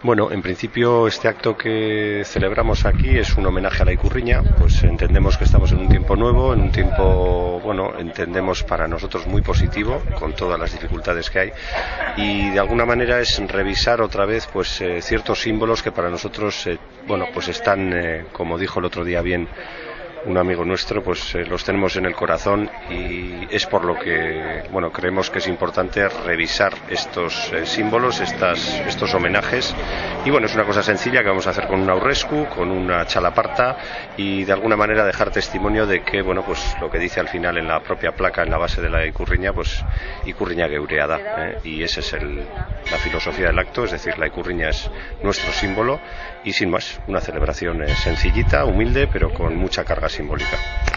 Bueno, en principio este acto que celebramos aquí es un homenaje a la Icurriña, pues entendemos que estamos en un tiempo nuevo, en un tiempo, bueno, entendemos para nosotros muy positivo, con todas las dificultades que hay, y de alguna manera es revisar otra vez pues eh, ciertos símbolos que para nosotros, eh, bueno, pues están, eh, como dijo el otro día bien, un amigo nuestro, pues eh, los tenemos en el corazón y es por lo que, bueno, creemos que es importante revisar estos eh, símbolos, estas, estos homenajes. Y bueno, es una cosa sencilla que vamos a hacer con una Urrescu, con una chalaparta y de alguna manera dejar testimonio de que, bueno, pues lo que dice al final en la propia placa, en la base de la Icurriña, pues Icurriña geureada. ¿eh? Y esa es el, la filosofía del acto, es decir, la Icurriña es nuestro símbolo y sin más, una celebración sencillita, humilde, pero con mucha carga simbólica.